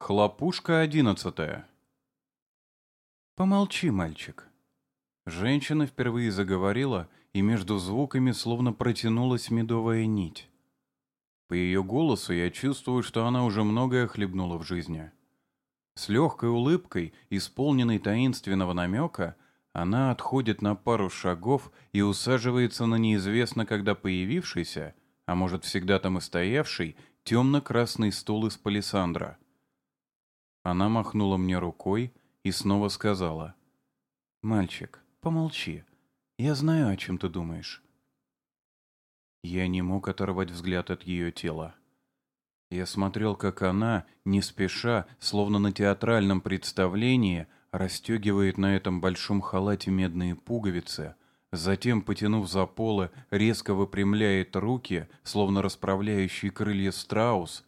Хлопушка одиннадцатая. Помолчи, мальчик. Женщина впервые заговорила, и между звуками словно протянулась медовая нить. По ее голосу я чувствую, что она уже многое хлебнула в жизни. С легкой улыбкой, исполненной таинственного намека, она отходит на пару шагов и усаживается на неизвестно когда появившийся, а может всегда там и стоявший, темно-красный стул из палисандра — она махнула мне рукой и снова сказала. «Мальчик, помолчи. Я знаю, о чем ты думаешь». Я не мог оторвать взгляд от ее тела. Я смотрел, как она, не спеша, словно на театральном представлении, расстегивает на этом большом халате медные пуговицы, затем, потянув за полы, резко выпрямляет руки, словно расправляющий крылья страус,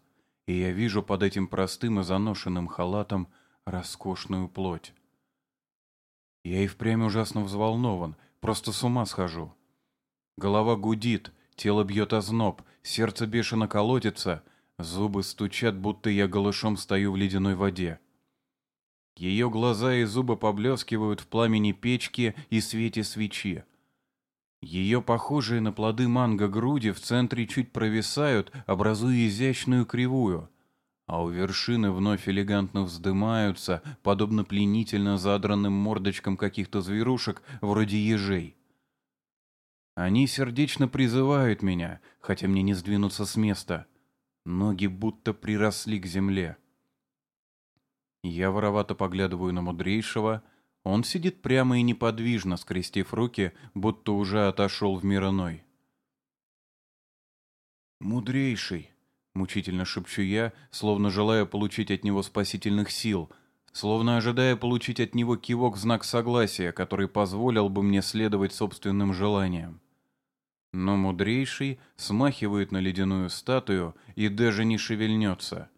и я вижу под этим простым и заношенным халатом роскошную плоть. Я и впрямь ужасно взволнован, просто с ума схожу. Голова гудит, тело бьет озноб, сердце бешено колотится, зубы стучат, будто я голышом стою в ледяной воде. Ее глаза и зубы поблескивают в пламени печки и свете свечи. Ее похожие на плоды манго груди в центре чуть провисают, образуя изящную кривую, а у вершины вновь элегантно вздымаются, подобно пленительно задранным мордочкам каких-то зверушек, вроде ежей. Они сердечно призывают меня, хотя мне не сдвинуться с места. Ноги будто приросли к земле. Я воровато поглядываю на мудрейшего — он сидит прямо и неподвижно, скрестив руки, будто уже отошел в мир иной. «Мудрейший», — мучительно шепчу я, словно желая получить от него спасительных сил, словно ожидая получить от него кивок в знак согласия, который позволил бы мне следовать собственным желаниям. Но мудрейший смахивает на ледяную статую и даже не шевельнется.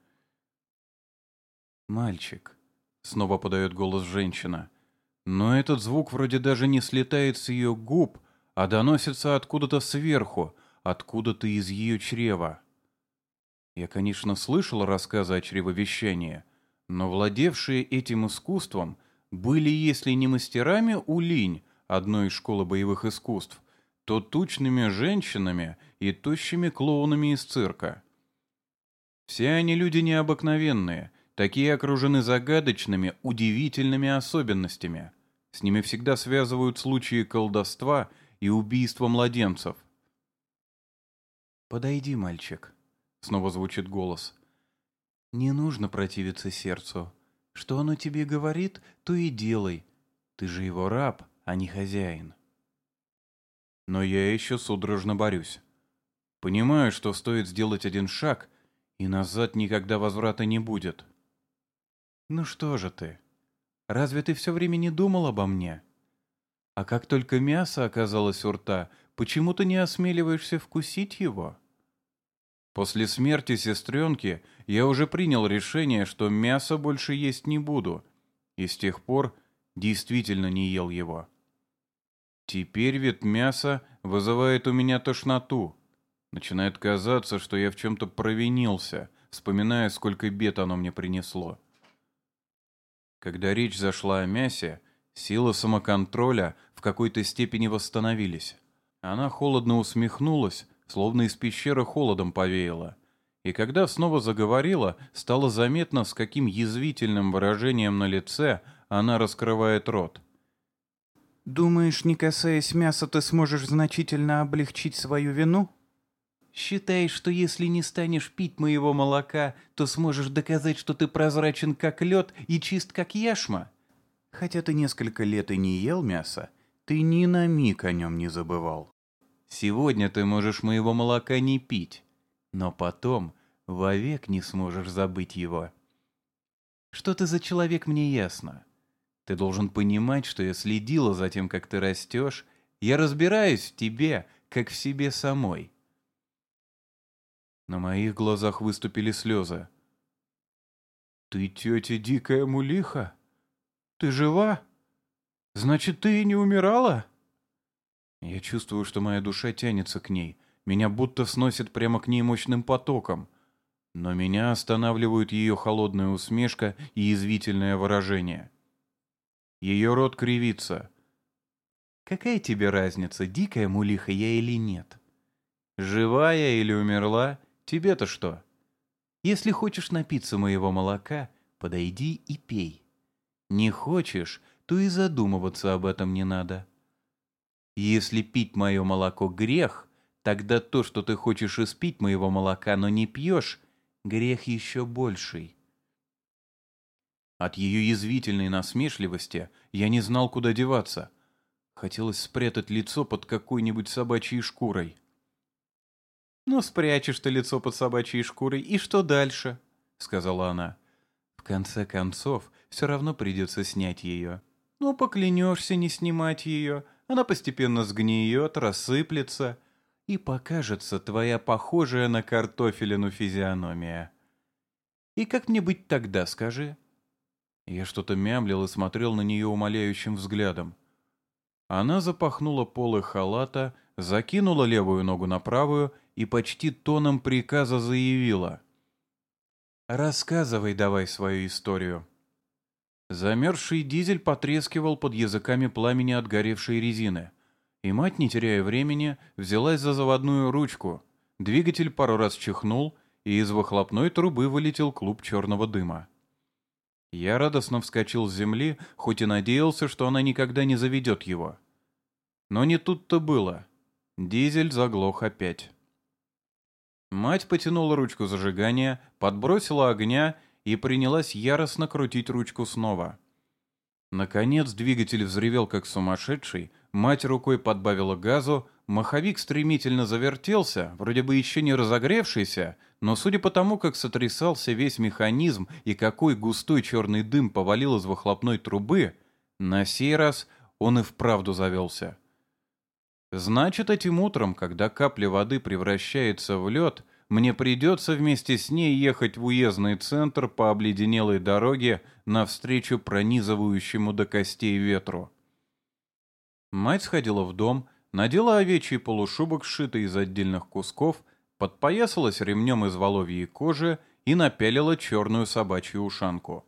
«Мальчик», — снова подает голос женщина, — но этот звук вроде даже не слетает с ее губ, а доносится откуда-то сверху, откуда-то из ее чрева. Я, конечно, слышал рассказы о чревовещании, но владевшие этим искусством были, если не мастерами улинь, одной из школы боевых искусств, то тучными женщинами и тощими клоунами из цирка. Все они люди необыкновенные — Такие окружены загадочными, удивительными особенностями. С ними всегда связывают случаи колдовства и убийства младенцев. «Подойди, мальчик», — снова звучит голос. «Не нужно противиться сердцу. Что оно тебе говорит, то и делай. Ты же его раб, а не хозяин». Но я еще судорожно борюсь. Понимаю, что стоит сделать один шаг, и назад никогда возврата не будет. «Ну что же ты? Разве ты все время не думал обо мне? А как только мясо оказалось у рта, почему ты не осмеливаешься вкусить его?» После смерти сестренки я уже принял решение, что мясо больше есть не буду, и с тех пор действительно не ел его. Теперь вид мяса вызывает у меня тошноту. Начинает казаться, что я в чем-то провинился, вспоминая, сколько бед оно мне принесло. Когда речь зашла о мясе, силы самоконтроля в какой-то степени восстановились. Она холодно усмехнулась, словно из пещеры холодом повеяло. И когда снова заговорила, стало заметно, с каким язвительным выражением на лице она раскрывает рот. «Думаешь, не касаясь мяса, ты сможешь значительно облегчить свою вину?» Считаешь, что если не станешь пить моего молока, то сможешь доказать, что ты прозрачен как лед и чист как яшма? Хотя ты несколько лет и не ел мясо, ты ни на миг о нем не забывал. Сегодня ты можешь моего молока не пить, но потом вовек не сможешь забыть его. Что ты за человек, мне ясно. Ты должен понимать, что я следила за тем, как ты растешь, я разбираюсь в тебе, как в себе самой. На моих глазах выступили слезы. «Ты тетя дикая мулиха? Ты жива? Значит, ты и не умирала?» Я чувствую, что моя душа тянется к ней. Меня будто сносит прямо к ней мощным потоком. Но меня останавливают ее холодная усмешка и язвительное выражение. Ее рот кривится. «Какая тебе разница, дикая мулиха я или нет? Живая или умерла, тебе-то что? Если хочешь напиться моего молока, подойди и пей. Не хочешь, то и задумываться об этом не надо. Если пить мое молоко грех, тогда то, что ты хочешь испить моего молока, но не пьешь, грех еще больший. От ее язвительной насмешливости я не знал, куда деваться. Хотелось спрятать лицо под какой-нибудь собачьей шкурой. «Ну, спрячешь ты лицо под собачьей шкурой, и что дальше?» — сказала она. «В конце концов, все равно придется снять ее. Ну, поклянешься не снимать ее, она постепенно сгниет, рассыплется, и покажется твоя похожая на картофелину физиономия. И как мне быть тогда, скажи?» Я что-то мямлил и смотрел на нее умоляющим взглядом. Она запахнула полы халата, закинула левую ногу на правую и почти тоном приказа заявила. «Рассказывай давай свою историю». Замерзший дизель потрескивал под языками пламени отгоревшей резины — и мать, не теряя времени, взялась за заводную ручку. Двигатель пару раз чихнул, и из выхлопной трубы вылетел клуб черного дыма. Я радостно вскочил с земли, хоть и надеялся, что она никогда не заведет его. Но не тут-то было. Дизель заглох опять. Мать потянула ручку зажигания, подбросила огня и принялась яростно крутить ручку снова. Наконец двигатель взревел как сумасшедший, Мать рукой подбавила газу, маховик стремительно завертелся, вроде бы еще не разогревшийся, но судя по тому, как сотрясался весь механизм и какой густой черный дым повалил из выхлопной трубы, на сей раз он и вправду завелся. Значит, этим утром, когда капля воды превращается в лед, мне придется вместе с ней ехать в уездный центр по обледенелой дороге навстречу пронизывающему до костей ветру. Мать сходила в дом, надела овечий полушубок, сшитый из отдельных кусков, подпоясалась ремнем из воловьей кожи и напялила черную собачью ушанку.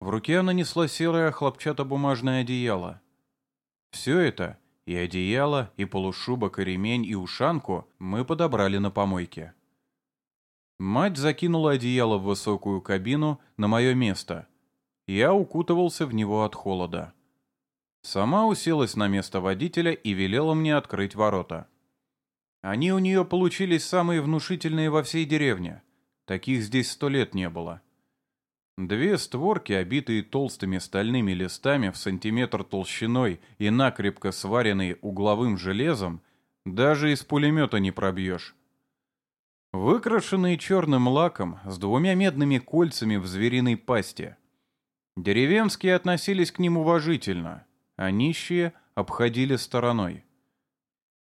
В руке она несла серое хлопчатобумажное одеяло. Все это, и одеяло, и полушубок, и ремень, и ушанку, мы подобрали на помойке. Мать закинула одеяло в высокую кабину на мое место. Я укутывался в него от холода. Сама уселась на место водителя и велела мне открыть ворота. Они у нее получились самые внушительные во всей деревне. Таких здесь сто лет не было. Две створки, обитые толстыми стальными листами в сантиметр толщиной и накрепко сваренные угловым железом, даже из пулемета не пробьешь. Выкрашенные черным лаком, с двумя медными кольцами в звериной пасти. Деревенские относились к ним уважительно — а нищие обходили стороной.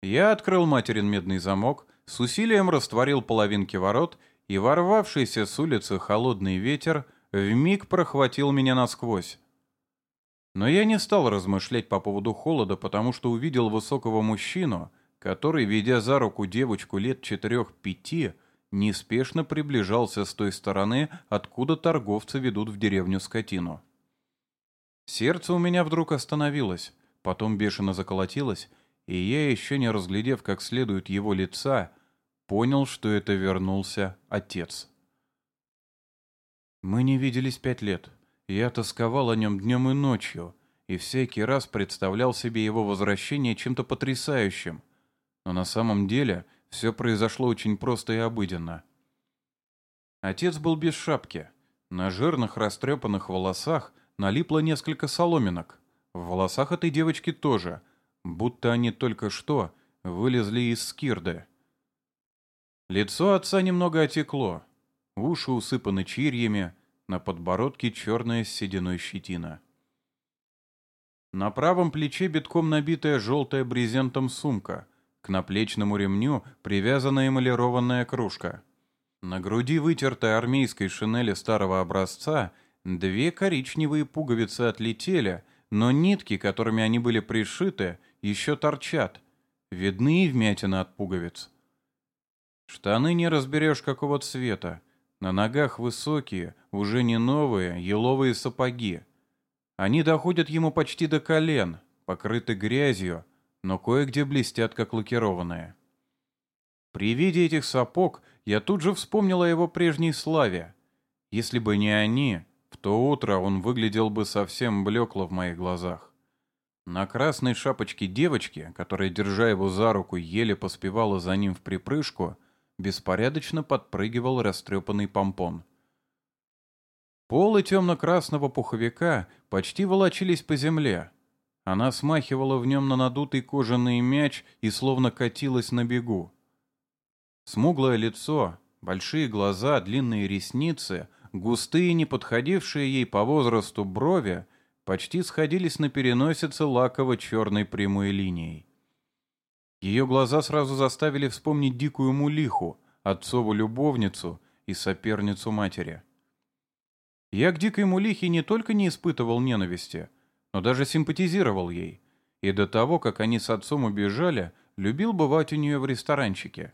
Я открыл материн медный замок, с усилием растворил половинки ворот, и ворвавшийся с улицы холодный ветер вмиг прохватил меня насквозь. Но я не стал размышлять по поводу холода, потому что увидел высокого мужчину, который, ведя за руку девочку лет четырех-пяти, неспешно приближался с той стороны, откуда торговцы ведут в деревню скотину. Сердце у меня вдруг остановилось, потом бешено заколотилось, и я, еще не разглядев как следует его лица, понял, что это вернулся отец. Мы не виделись пять лет. Я тосковал о нем днем и ночью, и всякий раз представлял себе его возвращение чем-то потрясающим. Но на самом деле все произошло очень просто и обыденно. Отец был без шапки. На жирных растрепанных волосах налипло несколько соломинок. В волосах этой девочки тоже, будто они только что вылезли из скирды. Лицо отца немного отекло, уши усыпаны чирьями, на подбородке черная сединой щетина. На правом плече битком набитая желтая брезентом сумка, к наплечному ремню привязана эмалированная кружка. На груди вытертой армейской шинели старого образца — Две коричневые пуговицы отлетели, но нитки, которыми они были пришиты, еще торчат. Видны и вмятины от пуговиц. Штаны не разберешь какого цвета. На ногах высокие, уже не новые, еловые сапоги. Они доходят ему почти до колен, покрыты грязью, но кое-где блестят, как лакированные. При виде этих сапог я тут же вспомнил о его прежней славе. Если бы не они, в то утро он выглядел бы совсем блекло в моих глазах. На красной шапочке девочки, которая, держа его за руку, еле поспевала за ним в припрыжку, беспорядочно подпрыгивал растрепанный помпон. Полы темно-красного пуховика почти волочились по земле. Она смахивала в нем на надутый кожаный мяч и словно катилась на бегу. Смуглое лицо, большие глаза, длинные ресницы, густые, не подходившие ей по возрасту брови почти сходились на переносице лаково-черной прямой линией. Ее глаза сразу заставили вспомнить дикую мулиху, отцову любовницу и соперницу матери. Я к дикой мулихе не только не испытывал ненависти, но даже симпатизировал ей, и до того, как они с отцом убежали, любил бывать у нее в ресторанчике.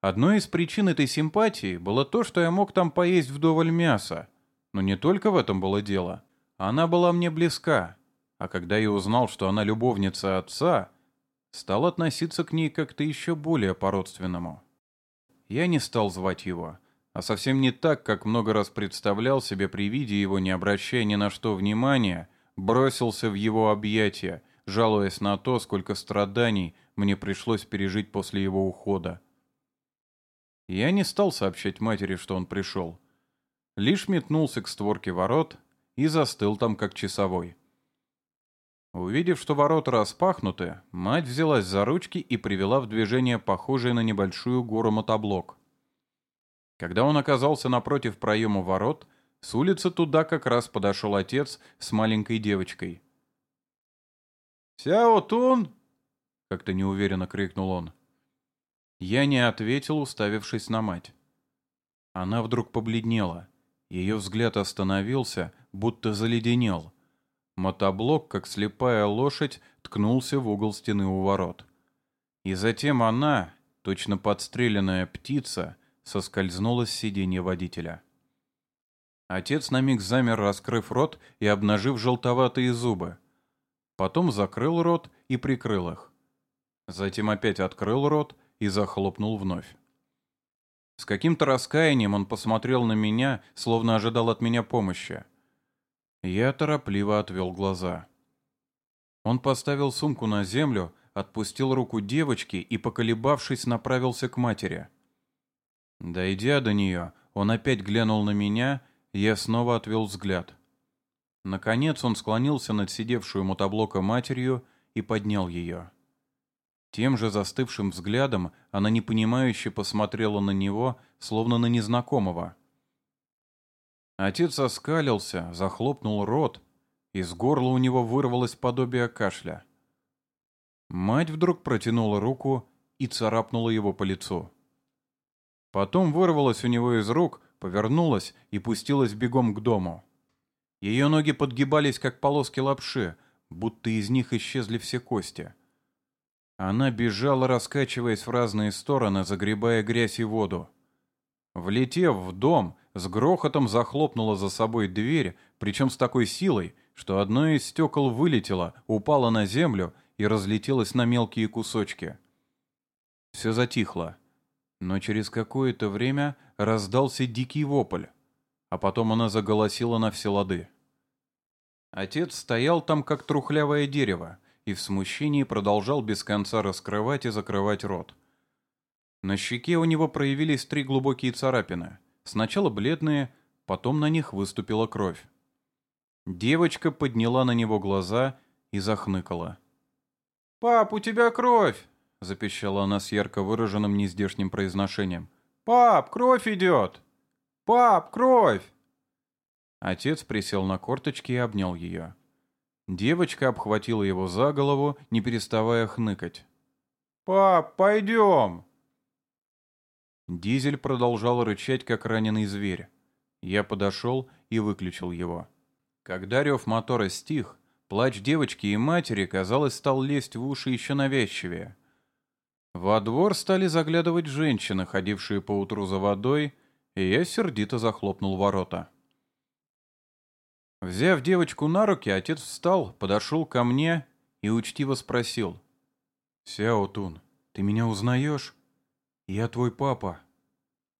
Одной из причин этой симпатии было то, что я мог там поесть вдоволь мяса. Но не только в этом было дело. Она была мне близка, а когда я узнал, что она любовница отца, стал относиться к ней как-то еще более по-родственному. Я не стал звать его, а совсем не так, как много раз представлял себе при виде его, не обращая ни на что внимания, бросился в его объятия, жалуясь на то, сколько страданий мне пришлось пережить после его ухода. Я не стал сообщать матери, что он пришел. Лишь метнулся к створке ворот и застыл там, как часовой. Увидев, что ворота распахнуты, мать взялась за ручки и привела в движение похожее на небольшую гору мотоблок. Когда он оказался напротив проема ворот, с улицы туда как раз подошел отец с маленькой девочкой. «Сяо Тун!» — как-то неуверенно крикнул он. Я не ответил, уставившись на мать. Она вдруг побледнела. Ее взгляд остановился, будто заледенел — Мотоблок, как слепая лошадь, ткнулся в угол стены у ворот. И затем она, точно подстреленная птица, соскользнула с сиденья водителя. Отец на миг замер, раскрыв рот и обнажив желтоватые зубы. Потом закрыл рот и прикрыл их. Затем опять открыл рот и захлопнул вновь. С каким-то раскаянием он посмотрел на меня, словно ожидал от меня помощи. Я торопливо отвел глаза. Он поставил сумку на землю, отпустил руку девочки и, поколебавшись, направился к матери. Дойдя до нее, он опять глянул на меня, я снова отвел взгляд. Наконец он склонился над сидевшую мотоблока матерью и поднял ее. Тем же застывшим взглядом она непонимающе посмотрела на него, словно на незнакомого. Отец оскалился, захлопнул рот, из горла у него вырвалось подобие кашля. Мать вдруг протянула руку и царапнула его по лицу. Потом вырвалась у него из рук, повернулась и пустилась бегом к дому. Ее ноги подгибались, как полоски лапши, будто из них исчезли все кости. Она бежала, раскачиваясь в разные стороны, загребая грязь и воду. Влетев в дом, с грохотом захлопнула за собой дверь, причем с такой силой, что одно из стекол вылетело, упало на землю и разлетелось на мелкие кусочки. Все затихло, но через какое-то время раздался дикий вопль, а потом она заголосила на все лады. Отец стоял там, как трухлявое дерево, и в смущении продолжал без конца раскрывать и закрывать рот. На щеке у него проявились три глубокие царапины — Сначала бледные, потом на них выступила кровь. Девочка подняла на него глаза и захныкала. «Пап, у тебя кровь!» — запищала она с ярко выраженным нездешним произношением. «Пап, кровь идет! Пап, кровь!» Отец присел на корточки и обнял ее. Девочка обхватила его за голову, не переставая хныкать. «Пап, пойдем!» Дизель продолжал рычать, как раненый зверь. Я подошел и выключил его. Когда рев мотора стих, плач девочки и матери, казалось, стал лезть в уши еще навязчивее. Во двор стали заглядывать женщины, ходившие поутру за водой, и я сердито захлопнул ворота. Взяв девочку на руки, отец встал, подошел ко мне и учтиво спросил. «Сяо Тун, ты меня узнаешь? Я твой папа».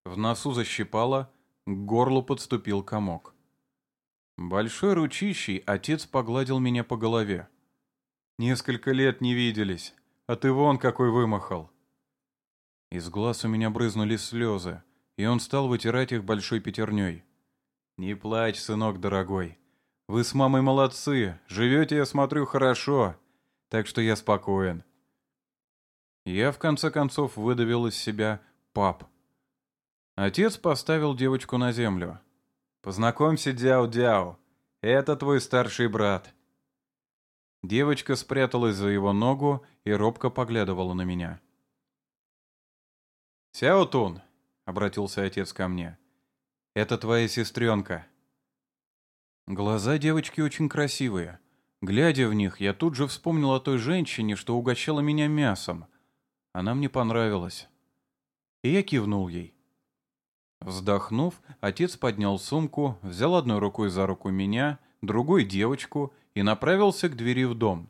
В носу защипало, к горлу подступил комок. Большой ручищей отец погладил меня по голове. «Несколько лет не виделись, а ты вон какой вымахал». Из глаз у меня брызнули слезы, и он стал вытирать их большой пятерней. «Не плачь, сынок дорогой. Вы с мамой молодцы, живете, я смотрю, хорошо, так что я спокоен. Я, в конце концов, выдавил из себя «пап». Отец поставил девочку на землю. «Познакомься, Дяо-Дяо, это твой старший брат». Девочка спряталась за его ногу и робко поглядывала на меня. «Сяо-Тун», — обратился отец ко мне, — «это твоя сестренка». Глаза девочки очень красивые. Глядя в них, я тут же вспомнил о той женщине, что угощала меня мясом. Она мне понравилась. И я кивнул ей. Вздохнув, отец поднял сумку, взял одной рукой за руку меня, другой девочку и направился к двери в дом.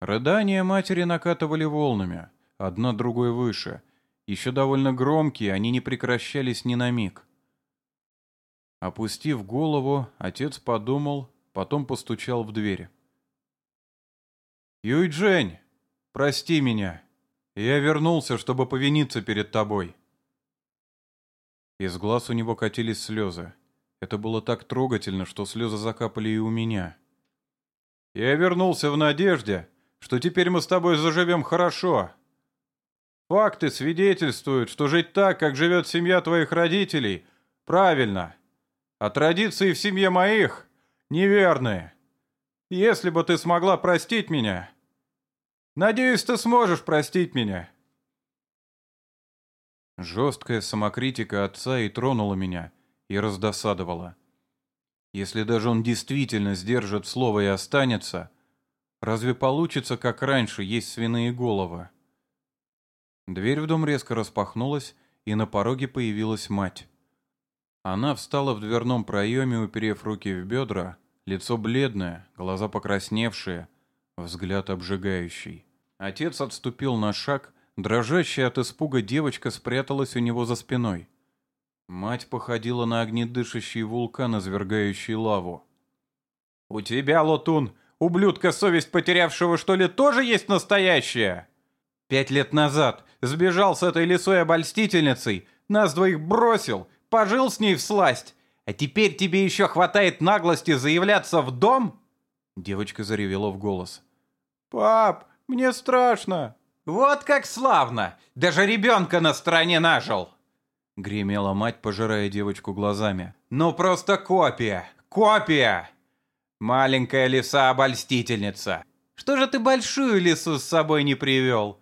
Рыдания матери накатывали волнами, одна другой выше. Еще довольно громкие, они не прекращались ни на миг. Опустив голову, отец подумал, потом постучал в дверь. «Юй-Джень, прости меня. Я вернулся, чтобы повиниться перед тобой». Из глаз у него катились слезы. Это было так трогательно, что слезы закапали и у меня. «Я вернулся в надежде, что теперь мы с тобой заживем хорошо. Факты свидетельствуют, что жить так, как живет семья твоих родителей, правильно» а традиции в семье моих неверные. Если бы ты смогла простить меня, надеюсь, ты сможешь простить меня». Жесткая самокритика отца и тронула меня, и раздосадовала. Если даже он действительно сдержит слово и останется, разве получится, как раньше, есть свиные головы? Дверь в дом резко распахнулась, и на пороге появилась мать. Она встала в дверном проеме, уперев руки в бедра, лицо бледное, глаза покрасневшие, взгляд обжигающий. Отец отступил на шаг, дрожащая от испуга девочка спряталась у него за спиной. Мать походила на огнедышащий вулкан, извергающий лаву. «У тебя, Лотун, ублюдка совесть потерявшего, что ли, тоже есть настоящая?» «Пять лет назад сбежал с этой лисой обольстительницей, нас двоих бросил, пожил с ней в сласть, а теперь тебе еще хватает наглости заявляться в дом?» Девочка заревела в голос. «Пап, мне страшно!» «Вот как славно! Даже ребенка на стороне нажил!» Гремела мать, пожирая девочку глазами. «Ну просто копия! Копия! Маленькая лиса-обольстительница! Что же ты большую лису с собой не привел?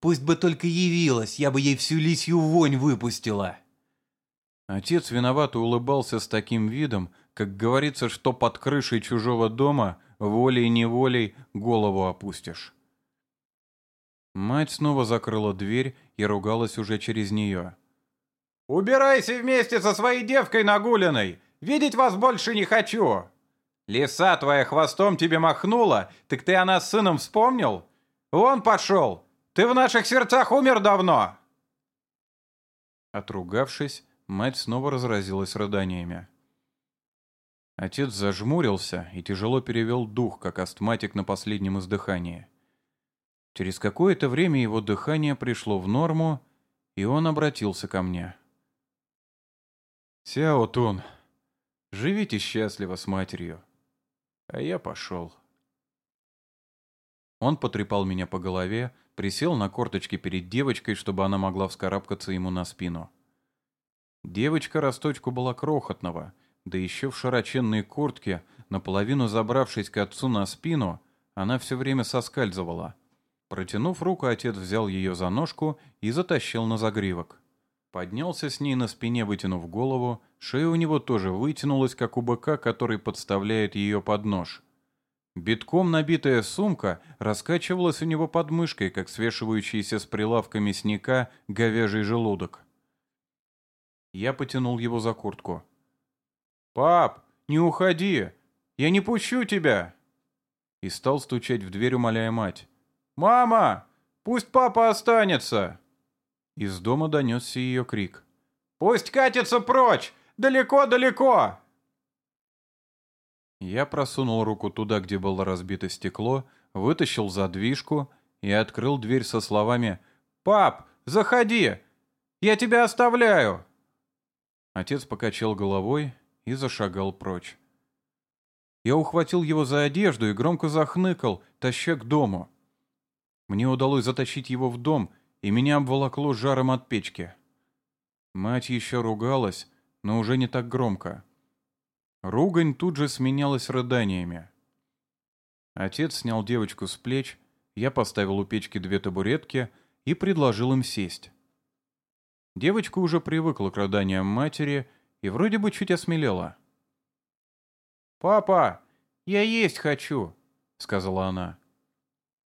Пусть бы только явилась, я бы ей всю лисью вонь выпустила!» Отец виновато улыбался с таким видом, как говорится, что под крышей чужого дома волей-неволей голову опустишь. Мать снова закрыла дверь и ругалась уже через нее. «Убирайся вместе со своей девкой нагуленной! Видеть вас больше не хочу! Лиса твоя хвостом тебе махнула, так ты о нас сыном вспомнил? Вон пошел! Ты в наших сердцах умер давно!» Отругавшись, Мать снова разразилась рыданиями. Отец зажмурился и тяжело перевел дух, как астматик на последнем издыхании. Через какое-то время его дыхание пришло в норму, и он обратился ко мне. «Сяо Тун, живите счастливо с матерью, а я пошел». Он потрепал меня по голове, присел на корточки перед девочкой, чтобы она могла вскарабкаться ему на спину. Девочка росточку была крохотного, да еще в широченной куртке, наполовину забравшись к отцу на спину, она все время соскальзывала. Протянув руку, отец взял ее за ножку и затащил на загривок. Поднялся с ней на спине, вытянув голову, шея у него тоже вытянулась, как у быка, который подставляет ее под нож. Битком набитая сумка раскачивалась у него под мышкой, как свешивающийся с прилавка мясника говяжий желудок. Я потянул его за куртку. «Пап, не уходи! Я не пущу тебя!» И стал стучать в дверь, умоляя мать. «Мама! Пусть папа останется!» Из дома донесся ее крик. «Пусть катится прочь! Далеко-далеко!» Я просунул руку туда, где было разбито стекло, вытащил задвижку и открыл дверь со словами «Пап, заходи! Я тебя оставляю!» Отец покачал головой и зашагал прочь. Я ухватил его за одежду и громко захныкал, таща к дому. Мне удалось затащить его в дом, и меня обволокло жаром от печки. Мать еще ругалась, но уже не так громко. Ругань тут же сменялась рыданиями. Отец снял девочку с плеч, я поставил у печки две табуретки и предложил им сесть. Девочка уже привыкла к рыданиям матери и вроде бы чуть осмелела. «Папа, я есть хочу», — сказала она.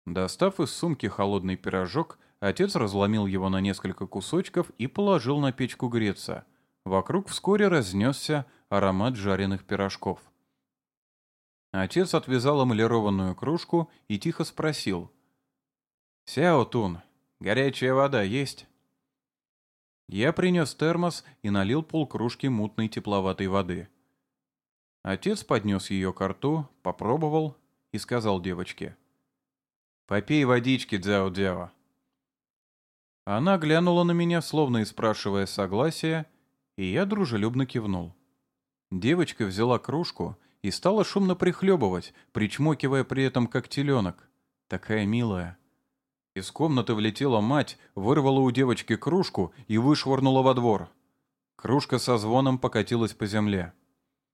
Достав из сумки холодный пирожок, отец разломил его на несколько кусочков и положил на печку греться. Вокруг вскоре разнесся аромат жареных пирожков. Отец отвязал эмалированную кружку и тихо спросил. «Сяо Тун, горячая вода есть?» Я принес термос и налил полкружки мутной тепловатой воды. Отец поднес ее к рту, попробовал и сказал девочке. «Попей водички, Дзяо-Дзяо». Она глянула на меня, словно и спрашивая согласия, и я дружелюбно кивнул. Девочка взяла кружку и стала шумно прихлебывать, причмокивая при этом как теленок. Такая милая. Из комнаты влетела мать, вырвала у девочки кружку и вышвырнула во двор. Кружка со звоном покатилась по земле.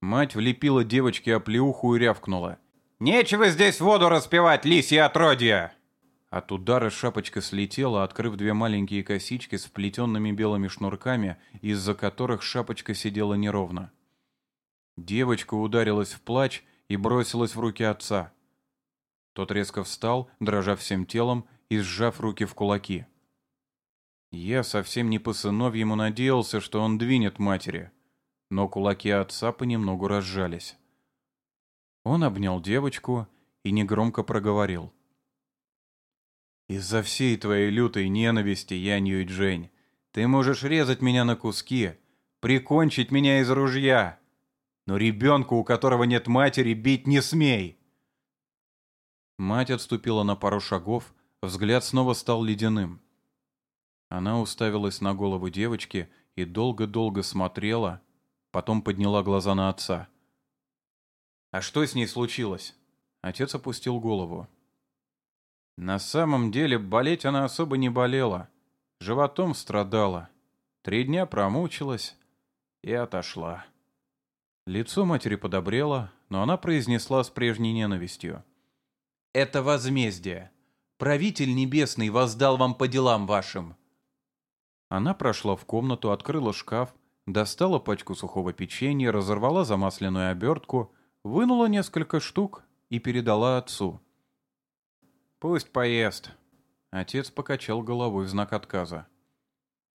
Мать влепила девочке оплеуху и рявкнула. «Нечего здесь воду распивать, лисья отродья!» От удара шапочка слетела, открыв две маленькие косички с вплетенными белыми шнурками, из-за которых шапочка сидела неровно. Девочка ударилась в плач и бросилась в руки отца. Тот резко встал, дрожа всем телом, и сжав руки в кулаки. Я совсем не по сыновьему надеялся, что он двинет матери, но кулаки отца понемногу разжались. Он обнял девочку и негромко проговорил. «Из-за всей твоей лютой ненависти, Янь Юйджень, ты можешь резать меня на куски, прикончить меня из ружья, но ребенку, у которого нет матери, бить не смей!» Мать отступила на пару шагов, Взгляд снова стал ледяным. Она уставилась на голову девочки и долго-долго смотрела, потом подняла глаза на отца. «А что с ней случилось?» Отец опустил голову. На самом деле болеть она особо не болела. Животом страдала. Три дня промучилась и отошла. Лицо матери подобрело, но она произнесла с прежней ненавистью. «Это возмездие правитель небесный воздал вам по делам вашим». Она прошла в комнату, открыла шкаф, достала пачку сухого печенья, разорвала замасленную обертку, вынула несколько штук и передала отцу. «Пусть поест». Отец покачал головой в знак отказа.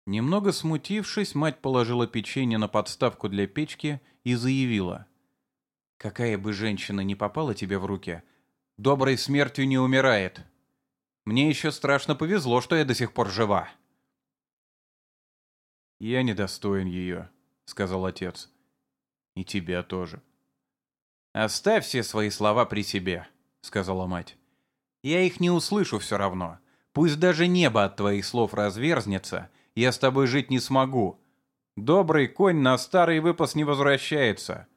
Немного смутившись, мать положила печенье на подставку для печки и заявила. «Какая бы женщина ни попала тебе в руки, доброй смертью не умирает. Мне еще страшно повезло, что я до сих пор жива». «Я недостоин ее», — сказал отец. «И тебя тоже». «Оставь все свои слова при себе», — сказала мать. «Я их не услышу все равно. Пусть даже небо от твоих слов разверзнется, я с тобой жить не смогу. Добрый конь на старый выпас не возвращается.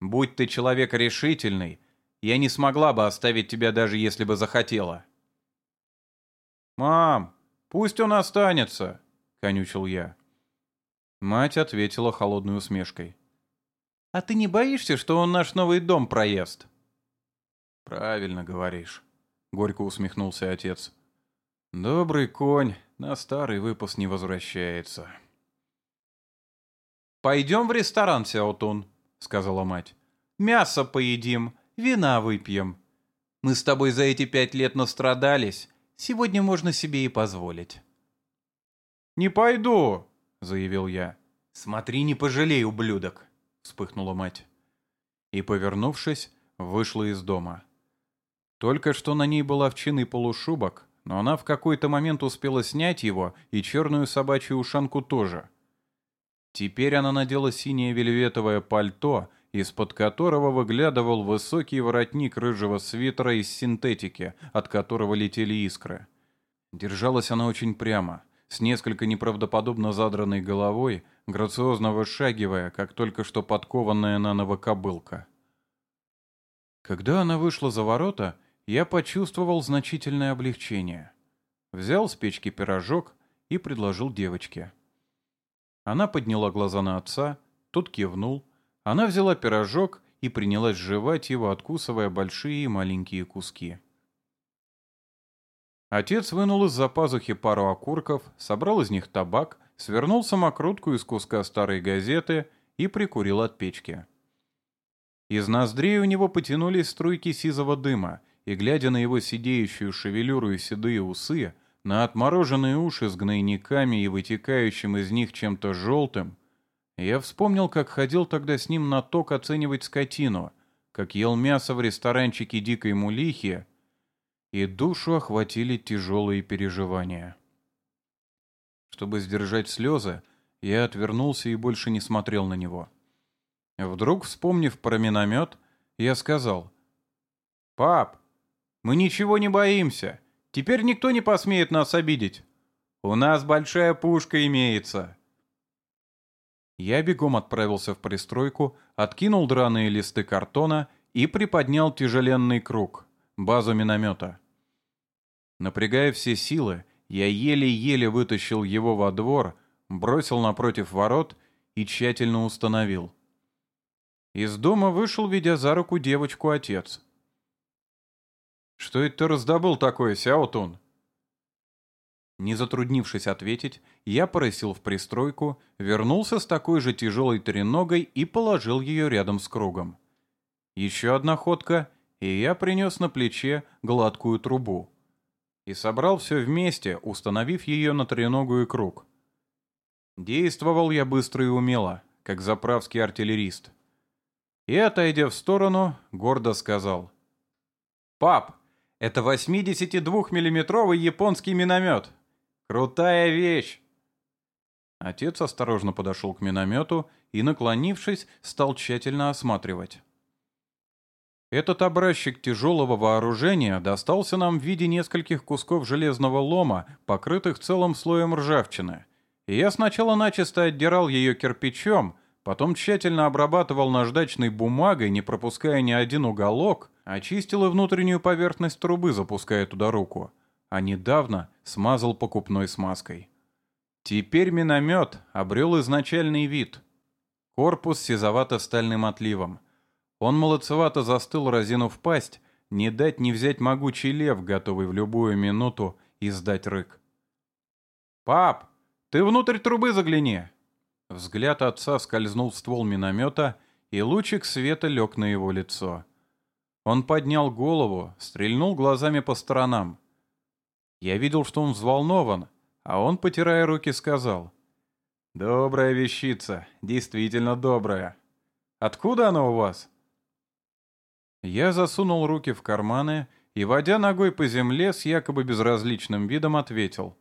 Будь ты человек решительный, я не смогла бы оставить тебя даже если бы захотела». «Мам, пусть он останется!» — конючил я. Мать ответила холодной усмешкой. «А ты не боишься, что он наш новый дом проест?» «Правильно говоришь», — горько усмехнулся отец. «Добрый конь на старый выпуск не возвращается». «Пойдем в ресторан, Сяотун», — сказала мать. «Мясо поедим, вина выпьем. Мы с тобой за эти пять лет настрадались. Сегодня можно себе и позволить». «Не пойду», — заявил я. «Смотри, не пожалей, ублюдок», — вспыхнула мать. И, повернувшись, вышла из дома. Только что на ней был овчинный полушубок, но она в какой-то момент успела снять его и черную собачью ушанку тоже. Теперь она надела синее вельветовое пальто, из-под которого выглядывал высокий воротник рыжего свитера из синтетики, от которого летели искры. Держалась она очень прямо, с несколько неправдоподобно задранной головой, грациозно вышагивая, как только что подкованная наново кобылка. Когда она вышла за ворота, я почувствовал значительное облегчение. Взял с печки пирожок и предложил девочке. Она подняла глаза на отца, тот кивнул. Она взяла пирожок и принялась жевать его, откусывая большие и маленькие куски. Отец вынул из-за пазухи пару окурков, собрал из них табак, свернул самокрутку из куска старой газеты и прикурил от печки. Из ноздрей у него потянулись струйки сизого дыма, и, глядя на его сидеющую шевелюру и седые усы, на отмороженные уши с гнойниками и вытекающим из них чем-то желтым, я вспомнил, как ходил тогда с ним на ток оценивать скотину, как ел мясо в ресторанчике Дикой Мулихи, и душу охватили тяжелые переживания. Чтобы сдержать слезы, я отвернулся и больше не смотрел на него. Вдруг, вспомнив про миномет, я сказал, «Пап, мы ничего не боимся. Теперь никто не посмеет нас обидеть. У нас большая пушка имеется». Я бегом отправился в пристройку, откинул драные листы картона и приподнял тяжеленный круг, базу миномета. Напрягая все силы, я еле-еле вытащил его во двор, бросил напротив ворот и тщательно установил. Из дома вышел, ведя за руку девочку отец. «Что это ты раздобыл такое, Сяотун?» Не затруднившись ответить, я порысил в пристройку, вернулся с такой же тяжелой треногой и положил ее рядом с кругом. Еще одна ходка, и я принес на плече гладкую трубу. И собрал все вместе, установив ее на треногую круг. Действовал я быстро и умело, как заправский артиллерист. И, отойдя в сторону, гордо сказал. «Пап, это 82-миллиметровый японский миномет. Крутая вещь!» Отец осторожно подошел к миномету и, наклонившись, стал тщательно осматривать. Этот образчик тяжелого вооружения достался нам в виде нескольких кусков железного лома, покрытых целым слоем ржавчины. И я сначала начисто отдирал ее кирпичом, потом тщательно обрабатывал наждачной бумагой, не пропуская ни один уголок, очистил и внутреннюю поверхность трубы, запуская туда руку, а недавно смазал покупной смазкой. Теперь миномет обрел изначальный вид. Корпус сизовато-стальным отливом. Он молодцевато застыл, разинув пасть, не дать не взять могучий лев, готовый в любую минуту издать рык. «Пап, ты внутрь трубы загляни!» Взгляд отца скользнул в ствол миномета, и лучик света лег на его лицо. Он поднял голову, стрельнул глазами по сторонам. Я видел, что он взволнован, а он, потирая руки, сказал. «Добрая вещица, действительно добрая. Откуда она у вас?» Я засунул руки в карманы и, водя ногой по земле, с якобы безразличным видом ответил.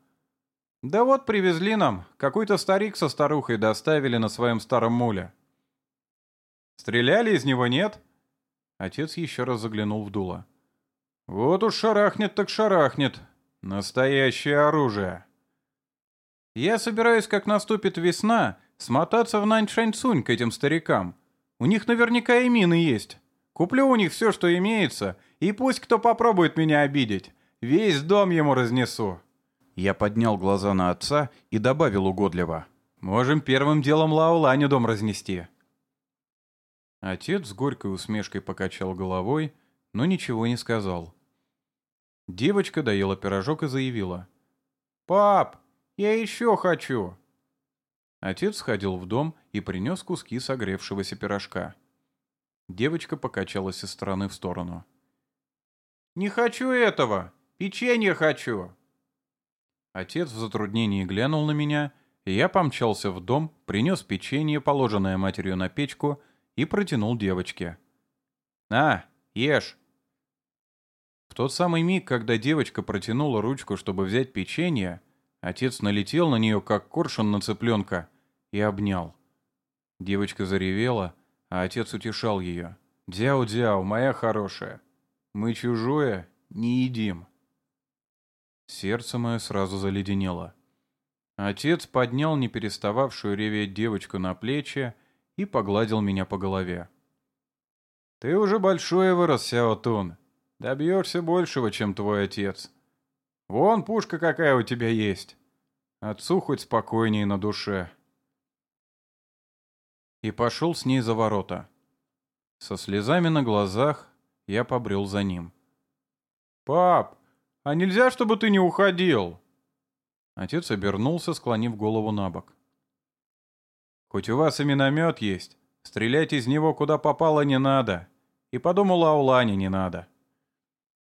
«Да вот привезли нам, какой-то старик со старухой доставили на своем старом муле». «Стреляли из него, нет?» Отец еще раз заглянул в дуло. «Вот уж шарахнет так шарахнет. Настоящее оружие». «Я собираюсь, как наступит весна, смотаться в Наньшаньцунь к этим старикам. У них наверняка и мины есть. Куплю у них все, что имеется, и пусть кто попробует меня обидеть. Весь дом ему разнесу». Я поднял глаза на отца и добавил угодливо. «Можем первым делом Лаулане дом разнести». Отец с горькой усмешкой покачал головой, но ничего не сказал. Девочка доела пирожок и заявила. «Пап, я еще хочу!» Отец сходил в дом и принес куски согревшегося пирожка. Девочка покачалась из стороны в сторону. «Не хочу этого! Печенье хочу!» Отец в затруднении глянул на меня, и я помчался в дом, принес печенье, положенное матерью на печку, и протянул девочке. «На, ешь!» В тот самый миг, когда девочка протянула ручку, чтобы взять печенье, отец налетел на нее, как коршун на цыпленка, и обнял. Девочка заревела, а отец утешал ее. «Дяу-дяу, моя хорошая, мы чужое не едим». Сердце мое сразу заледенело. Отец поднял не перестававшую реветь девочку на плечи и погладил меня по голове. «Ты уже большой вырос, Сяо Тун. Добьешься большего, чем твой отец. Вон пушка какая у тебя есть. Отцу хоть спокойнее на душе. И пошел с ней за ворота. Со слезами на глазах я побрел за ним. «Пап, а нельзя, чтобы ты не уходил?» Отец обернулся, склонив голову на бок. «Хоть у вас и миномет есть, стрелять из него куда попало не надо. И подумал, а Улане не надо».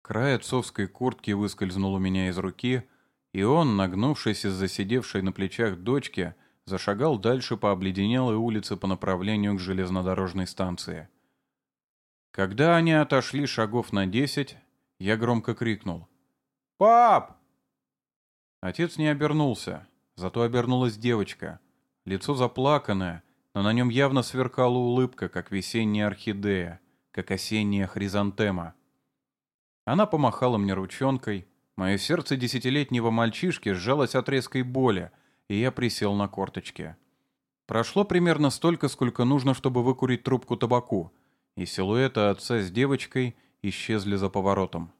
Край отцовской куртки выскользнул у меня из руки, и он, нагнувшись из-за сидевшей на плечах дочки, зашагал дальше по обледенелой улице по направлению к железнодорожной станции. Когда они отошли шагов на десять, я громко крикнул. «Пап!» Отец не обернулся, зато обернулась девочка. Лицо заплаканное, но на нем явно сверкала улыбка, как весенняя орхидея, как осенняя хризантема. Она помахала мне ручонкой. Мое сердце десятилетнего мальчишки сжалось от резкой боли, и я присел на корточки. Прошло примерно столько, сколько нужно, чтобы выкурить трубку табаку, и силуэты отца с девочкой исчезли за поворотом.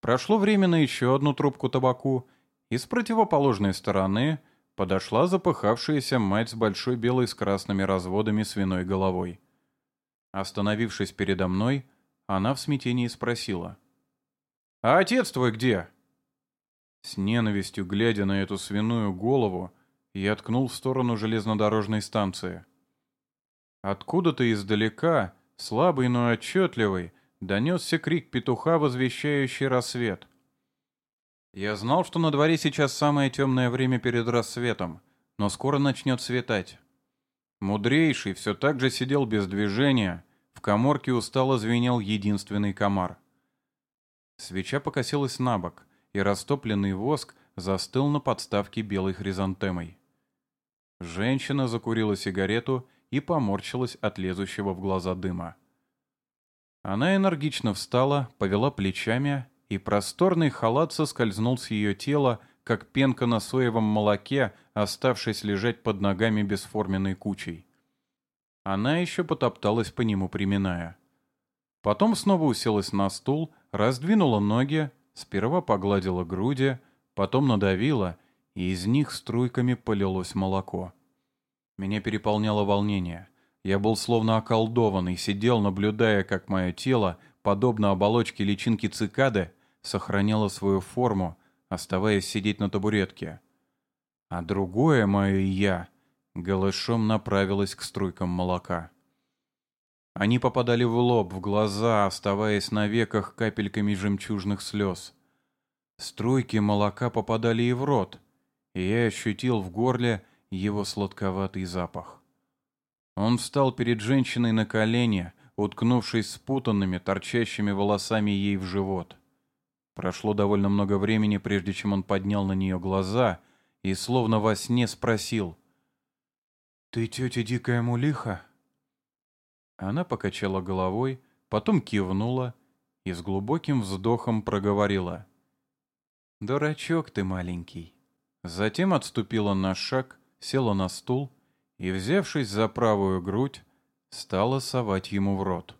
Прошло время на еще одну трубку табаку, и с противоположной стороны подошла запыхавшаяся мать с большой белой с красными разводами свиной головой. Остановившись передо мной, она в смятении спросила — «А отец твой где?» С ненавистью глядя на эту свиную голову, я ткнул в сторону железнодорожной станции. Откуда-то издалека, слабый, но отчетливый, донесся крик петуха, возвещающий рассвет. Я знал, что на дворе сейчас самое темное время перед рассветом, но скоро начнет светать. Мудрейший все так же сидел без движения, в коморке устало звенел единственный комар — Свеча покосилась на бок, и растопленный воск застыл на подставке белой хризантемой. Женщина закурила сигарету и поморщилась от лезущего в глаза дыма. Она энергично встала, повела плечами, и просторный халат соскользнул с ее тела, как пенка на соевом молоке, оставшись лежать под ногами бесформенной кучей. Она еще потопталась по нему, приминая. Потом снова уселась на стул, раздвинула ноги, сперва погладила груди, потом надавила, и из них струйками полилось молоко. Меня переполняло волнение. Я был словно околдованный, сидел, наблюдая, как мое тело, подобно оболочке личинки цикады, сохраняло свою форму, оставаясь сидеть на табуретке. А другое мое «я» голышом направилось к струйкам молока. Они попадали в лоб, в глаза, оставаясь на веках капельками жемчужных слез. Струйки молока попадали и в рот, и я ощутил в горле его сладковатый запах. Он встал перед женщиной на колени, уткнувшись спутанными, торчащими волосами ей в живот. Прошло довольно много времени, прежде чем он поднял на нее глаза и, словно во сне, спросил. «Ты тетя Дикая Мулиха?» Она покачала головой, потом кивнула и с глубоким вздохом проговорила. «Дурачок ты маленький». Затем отступила на шаг, села на стул и, взявшись за правую грудь, стала совать ему в рот.